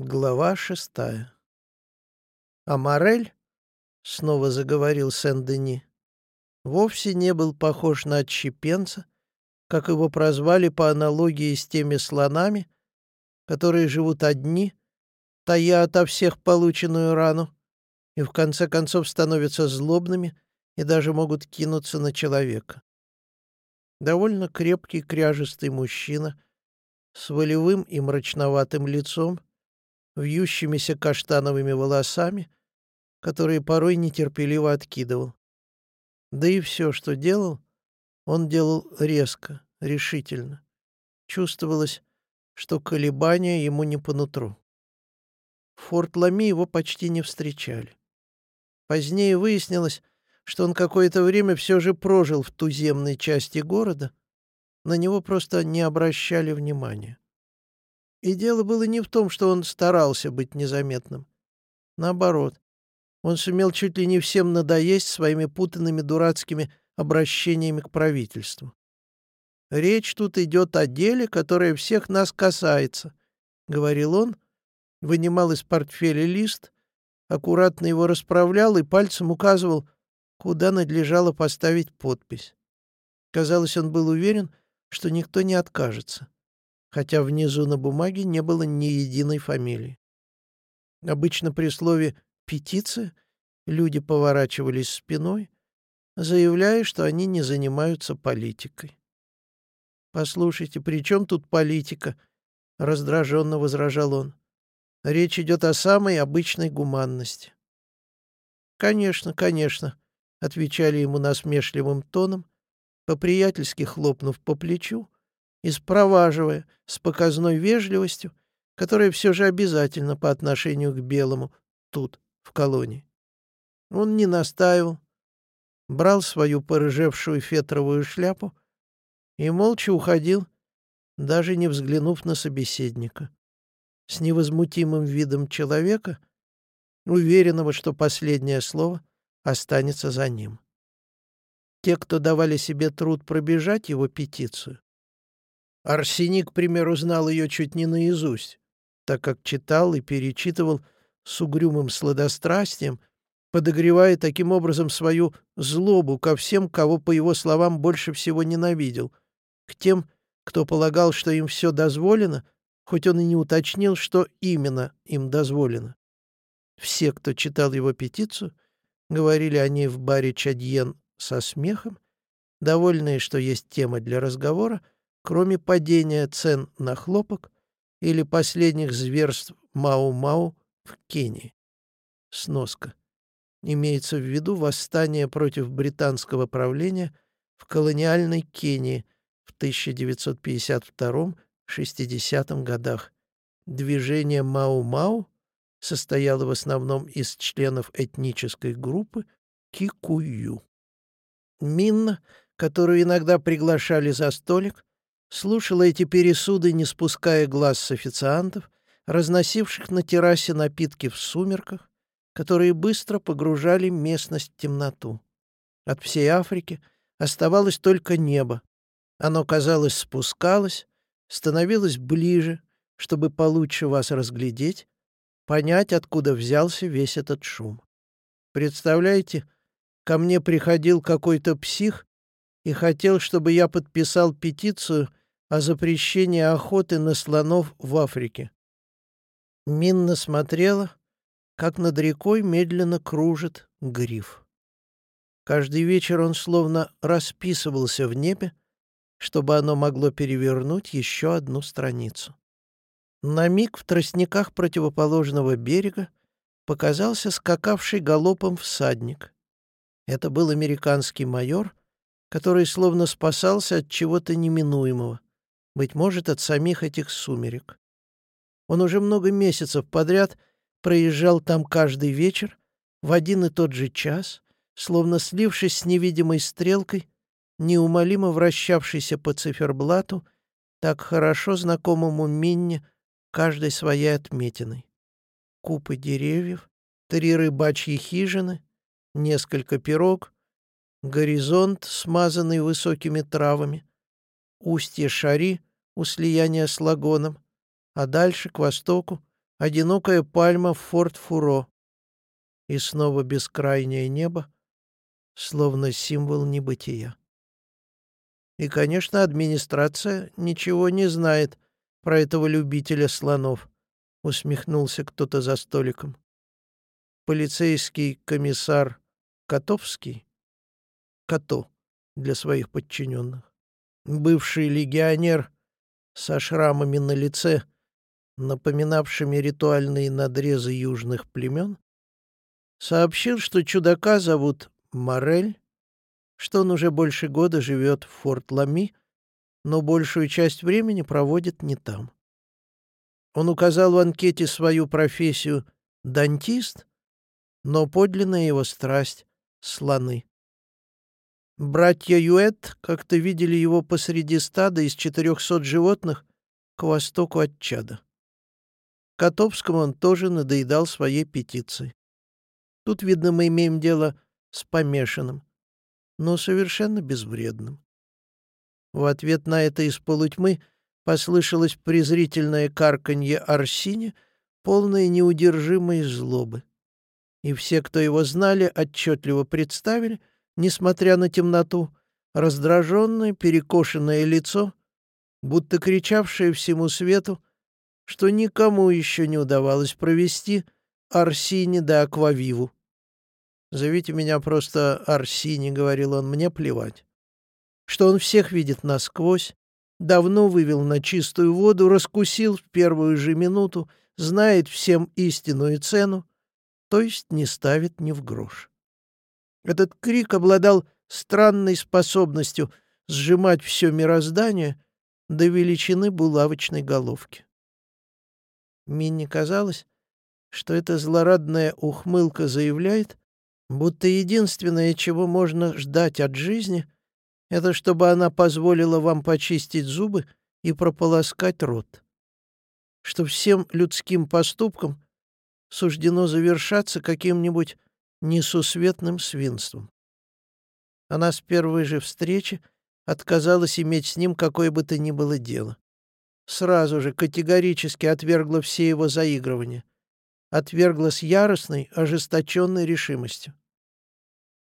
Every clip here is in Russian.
Глава шестая. А Морель, — снова заговорил Сен-Дени, — вовсе не был похож на отщепенца, как его прозвали по аналогии с теми слонами, которые живут одни, тая ото всех полученную рану, и в конце концов становятся злобными и даже могут кинуться на человека. Довольно крепкий кряжистый мужчина с волевым и мрачноватым лицом — вьющимися каштановыми волосами, которые порой нетерпеливо откидывал. Да и все, что делал, он делал резко, решительно. Чувствовалось, что колебания ему не по нутру. В Форт Лами его почти не встречали. Позднее выяснилось, что он какое-то время все же прожил в туземной части города, на него просто не обращали внимания. И дело было не в том, что он старался быть незаметным. Наоборот, он сумел чуть ли не всем надоесть своими путанными дурацкими обращениями к правительству. «Речь тут идет о деле, которое всех нас касается», — говорил он, вынимал из портфеля лист, аккуратно его расправлял и пальцем указывал, куда надлежало поставить подпись. Казалось, он был уверен, что никто не откажется хотя внизу на бумаге не было ни единой фамилии. Обычно при слове «петиция» люди поворачивались спиной, заявляя, что они не занимаются политикой. «Послушайте, при чем тут политика?» — раздраженно возражал он. «Речь идет о самой обычной гуманности». «Конечно, конечно», — отвечали ему насмешливым тоном, по-приятельски хлопнув по плечу, и спроваживая с показной вежливостью, которая все же обязательно по отношению к белому тут, в колонии. Он не настаивал, брал свою порыжевшую фетровую шляпу и молча уходил, даже не взглянув на собеседника. С невозмутимым видом человека, уверенного, что последнее слово останется за ним. Те, кто давали себе труд пробежать его петицию, Арсений, к примеру, знал ее чуть не наизусть, так как читал и перечитывал с угрюмым сладострастием, подогревая таким образом свою злобу ко всем, кого, по его словам, больше всего ненавидел, к тем, кто полагал, что им все дозволено, хоть он и не уточнил, что именно им дозволено. Все, кто читал его петицию, говорили о ней в баре Чадьен со смехом, довольные, что есть тема для разговора, кроме падения цен на хлопок или последних зверств Мау-Мау в Кении. Сноска. Имеется в виду восстание против британского правления в колониальной Кении в 1952-60 годах. Движение Мау-Мау состояло в основном из членов этнической группы Кикую. Минна, которую иногда приглашали за столик, слушала эти пересуды, не спуская глаз с официантов, разносивших на террасе напитки в сумерках, которые быстро погружали местность в темноту. От всей Африки оставалось только небо. Оно, казалось, спускалось, становилось ближе, чтобы получше вас разглядеть, понять, откуда взялся весь этот шум. Представляете, ко мне приходил какой-то псих и хотел, чтобы я подписал петицию о запрещении охоты на слонов в Африке. Минна смотрела, как над рекой медленно кружит гриф. Каждый вечер он словно расписывался в небе, чтобы оно могло перевернуть еще одну страницу. На миг в тростниках противоположного берега показался скакавший галопом всадник. Это был американский майор, который словно спасался от чего-то неминуемого быть может, от самих этих сумерек. Он уже много месяцев подряд проезжал там каждый вечер, в один и тот же час, словно слившись с невидимой стрелкой, неумолимо вращавшейся по циферблату, так хорошо знакомому Минне каждой своей отметиной. Купы деревьев, три рыбачьи хижины, несколько пирог, горизонт, смазанный высокими травами, устье Шари у слияния с Лагоном, а дальше, к востоку, одинокая пальма в Форт-Фуро. И снова бескрайнее небо, словно символ небытия. И, конечно, администрация ничего не знает про этого любителя слонов, усмехнулся кто-то за столиком. Полицейский комиссар Котовский, Кото для своих подчиненных, бывший легионер со шрамами на лице, напоминавшими ритуальные надрезы южных племен, сообщил, что чудака зовут Морель, что он уже больше года живет в Форт-Лами, но большую часть времени проводит не там. Он указал в анкете свою профессию «дантист», но подлинная его страсть — слоны. Братья Юэт как-то видели его посреди стада из четырехсот животных к востоку от Чада. Котовскому он тоже надоедал своей петицией. Тут, видно, мы имеем дело с помешанным, но совершенно безвредным. В ответ на это из полутьмы послышалось презрительное карканье Арсине, полное неудержимой злобы. И все, кто его знали, отчетливо представили — несмотря на темноту, раздраженное, перекошенное лицо, будто кричавшее всему свету, что никому еще не удавалось провести Арсини да Аквавиву. «Зовите меня просто Арсини», — говорил он, — «мне плевать». Что он всех видит насквозь, давно вывел на чистую воду, раскусил в первую же минуту, знает всем истинную цену, то есть не ставит ни в грош. Этот крик обладал странной способностью сжимать все мироздание до величины булавочной головки. Минни казалось, что эта злорадная ухмылка заявляет, будто единственное, чего можно ждать от жизни, это чтобы она позволила вам почистить зубы и прополоскать рот. Что всем людским поступкам суждено завершаться каким-нибудь несусветным свинством. Она с первой же встречи отказалась иметь с ним какое бы то ни было дело. Сразу же категорически отвергла все его заигрывания. Отвергла с яростной, ожесточенной решимостью.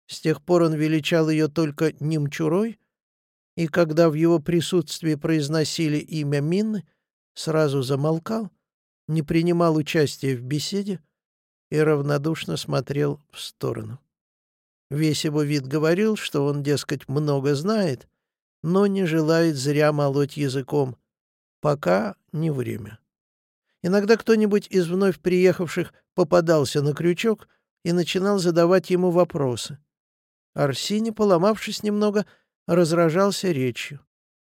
С тех пор он величал ее только немчурой, и когда в его присутствии произносили имя Минны, сразу замолкал, не принимал участия в беседе, и равнодушно смотрел в сторону. Весь его вид говорил, что он, дескать, много знает, но не желает зря молоть языком. Пока не время. Иногда кто-нибудь из вновь приехавших попадался на крючок и начинал задавать ему вопросы. Арсений, поломавшись немного, разражался речью.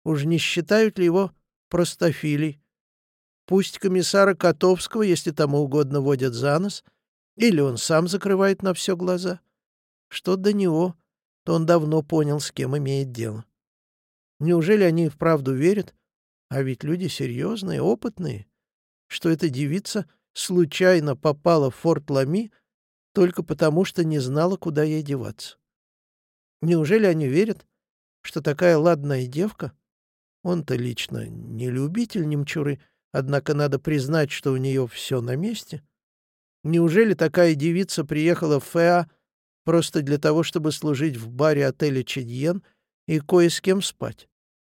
Уж не считают ли его простофилей? Пусть комиссара Котовского, если тому угодно, водят за нос — или он сам закрывает на все глаза. Что до него, то он давно понял, с кем имеет дело. Неужели они вправду верят, а ведь люди серьезные, опытные, что эта девица случайно попала в форт Лами только потому, что не знала, куда ей деваться? Неужели они верят, что такая ладная девка, он-то лично не любитель немчуры, однако надо признать, что у нее все на месте, Неужели такая девица приехала в Феа просто для того, чтобы служить в баре отеля Чедьен и кое с кем спать?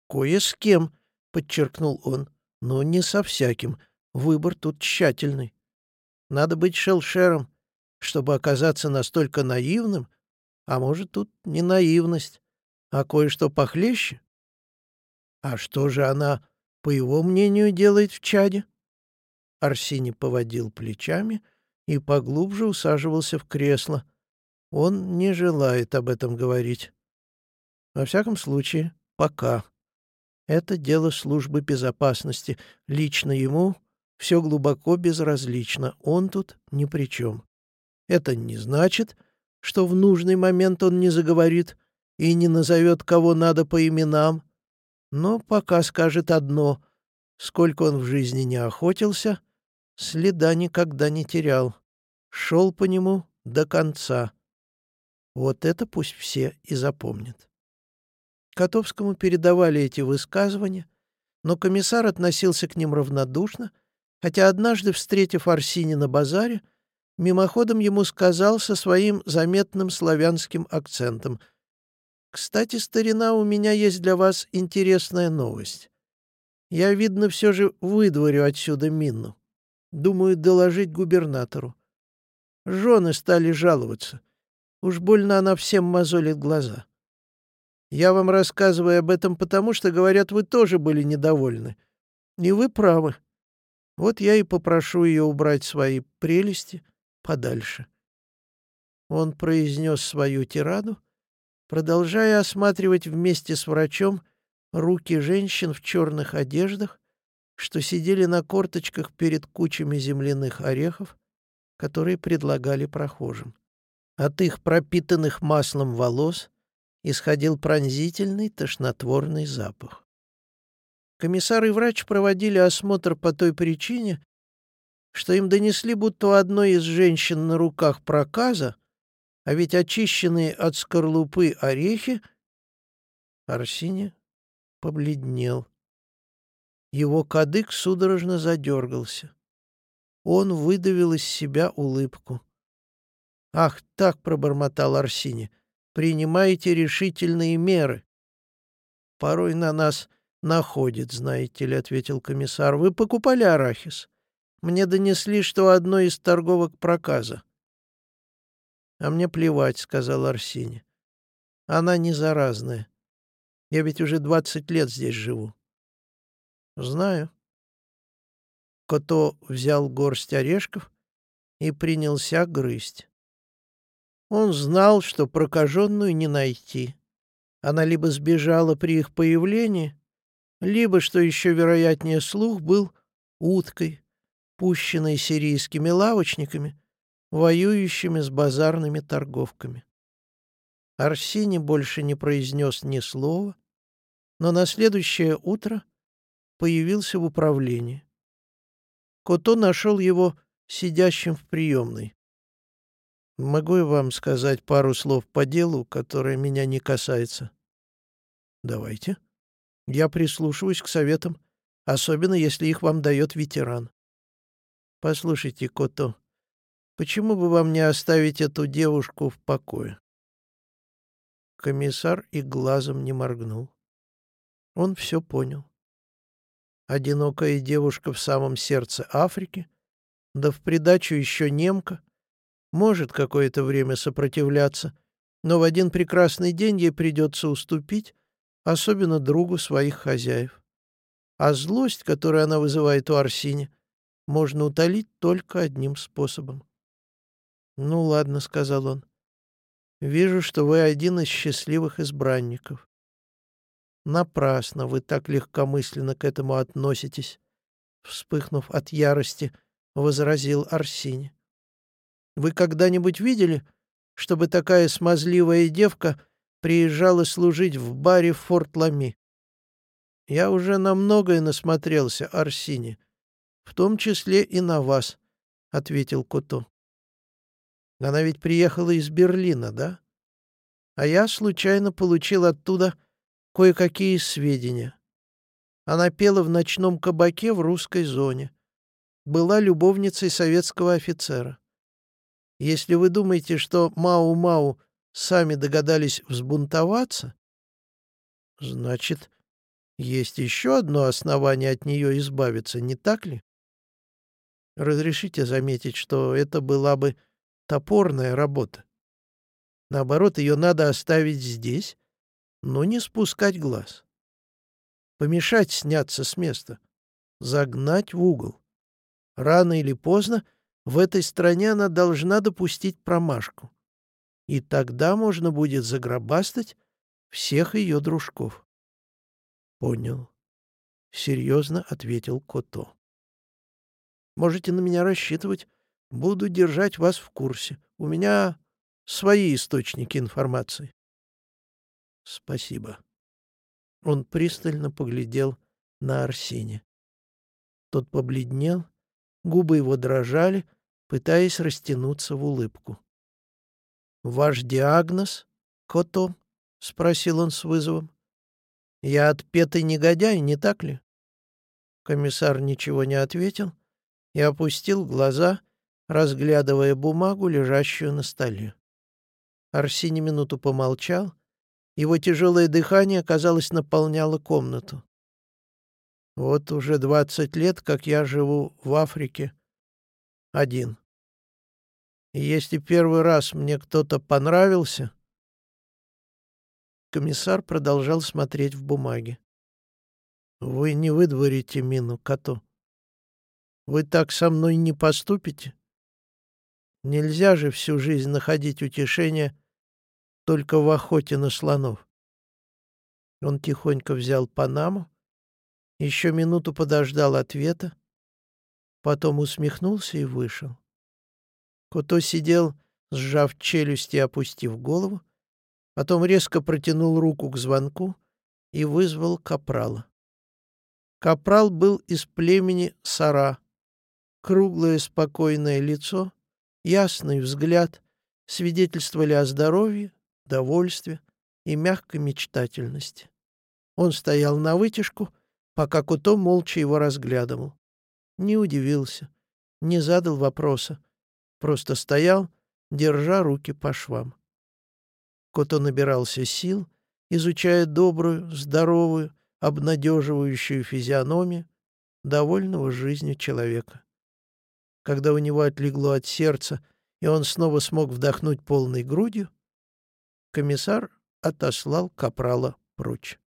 Кое с кем, подчеркнул он, но не со всяким. Выбор тут тщательный. Надо быть шелшером, чтобы оказаться настолько наивным, а может, тут не наивность, а кое-что похлеще. А что же она, по его мнению, делает в чаде? Арсений поводил плечами и поглубже усаживался в кресло. Он не желает об этом говорить. Во всяком случае, пока. Это дело службы безопасности. Лично ему все глубоко безразлично. Он тут ни при чем. Это не значит, что в нужный момент он не заговорит и не назовет кого надо по именам, но пока скажет одно — сколько он в жизни не охотился, следа никогда не терял шел по нему до конца. Вот это пусть все и запомнят. Котовскому передавали эти высказывания, но комиссар относился к ним равнодушно хотя однажды, встретив Арсини на базаре, мимоходом ему сказал со своим заметным славянским акцентом «Кстати, старина, у меня есть для вас интересная новость. Я, видно, все же выдворю отсюда Минну. Думаю, доложить губернатору. Жены стали жаловаться. Уж больно она всем мозолит глаза. Я вам рассказываю об этом потому, что, говорят, вы тоже были недовольны. И вы правы. Вот я и попрошу ее убрать свои прелести подальше. Он произнес свою тираду, продолжая осматривать вместе с врачом руки женщин в черных одеждах, что сидели на корточках перед кучами земляных орехов, которые предлагали прохожим. От их пропитанных маслом волос исходил пронзительный тошнотворный запах. Комиссар и врач проводили осмотр по той причине, что им донесли, будто одной из женщин на руках проказа, а ведь очищенные от скорлупы орехи, Арсений побледнел. Его кадык судорожно задергался. Он выдавил из себя улыбку. «Ах, так!» — пробормотал Арсений. «Принимайте решительные меры». «Порой на нас находит, знаете ли», — ответил комиссар. «Вы покупали арахис? Мне донесли, что одно из торговок проказа». «А мне плевать», — сказал Арсений. «Она не заразная. Я ведь уже двадцать лет здесь живу». «Знаю». Кото взял горсть орешков и принялся грызть. Он знал, что прокаженную не найти. Она либо сбежала при их появлении, либо, что еще вероятнее слух, был уткой, пущенной сирийскими лавочниками, воюющими с базарными торговками. Арсений больше не произнес ни слова, но на следующее утро появился в управлении. Кото нашел его сидящим в приемной. Могу я вам сказать пару слов по делу, которое меня не касается? Давайте. Я прислушиваюсь к советам, особенно если их вам дает ветеран. Послушайте, Кото, почему бы вам не оставить эту девушку в покое? Комиссар и глазом не моргнул. Он все понял. Одинокая девушка в самом сердце Африки, да в придачу еще немка — может какое-то время сопротивляться, но в один прекрасный день ей придется уступить, особенно другу своих хозяев. А злость, которую она вызывает у Арсини, можно утолить только одним способом. «Ну ладно», — сказал он. «Вижу, что вы один из счастливых избранников. Напрасно вы так легкомысленно к этому относитесь», — вспыхнув от ярости, возразил Арсини. Вы когда-нибудь видели, чтобы такая смазливая девка приезжала служить в баре Форт Лами? Я уже на многое насмотрелся, Арсини, в том числе и на вас, — ответил Кото. Она ведь приехала из Берлина, да? А я случайно получил оттуда кое-какие сведения. Она пела в ночном кабаке в русской зоне. Была любовницей советского офицера. Если вы думаете, что Мау-Мау сами догадались взбунтоваться, значит, есть еще одно основание от нее избавиться, не так ли? Разрешите заметить, что это была бы топорная работа. Наоборот, ее надо оставить здесь, но не спускать глаз. Помешать сняться с места, загнать в угол. Рано или поздно — в этой стране она должна допустить промашку. И тогда можно будет загробастать всех ее дружков. — Понял. — серьезно ответил Кото. — Можете на меня рассчитывать. Буду держать вас в курсе. У меня свои источники информации. — Спасибо. Он пристально поглядел на Арсене. Тот побледнел Губы его дрожали, пытаясь растянуться в улыбку. «Ваш диагноз, Кото?» — спросил он с вызовом. «Я отпетый негодяй, не так ли?» Комиссар ничего не ответил, и опустил глаза, разглядывая бумагу, лежащую на столе. Арсений минуту помолчал. Его тяжелое дыхание, казалось, наполняло комнату. «Вот уже двадцать лет, как я живу в Африке один. И если первый раз мне кто-то понравился...» Комиссар продолжал смотреть в бумаге. «Вы не выдворите мину коту. Вы так со мной не поступите? Нельзя же всю жизнь находить утешение только в охоте на слонов». Он тихонько взял Панаму, еще минуту подождал ответа, потом усмехнулся и вышел. Кото сидел, сжав челюсти и опустив голову, потом резко протянул руку к звонку и вызвал капрала. Капрал был из племени Сара. Круглое спокойное лицо, ясный взгляд свидетельствовали о здоровье, довольстве и мягкой мечтательности. Он стоял на вытяжку, пока Куто молча его разглядывал. Не удивился, не задал вопроса, просто стоял, держа руки по швам. Кото набирался сил, изучая добрую, здоровую, обнадеживающую физиономию довольного жизнью человека. Когда у него отлегло от сердца, и он снова смог вдохнуть полной грудью, комиссар отослал капрала прочь.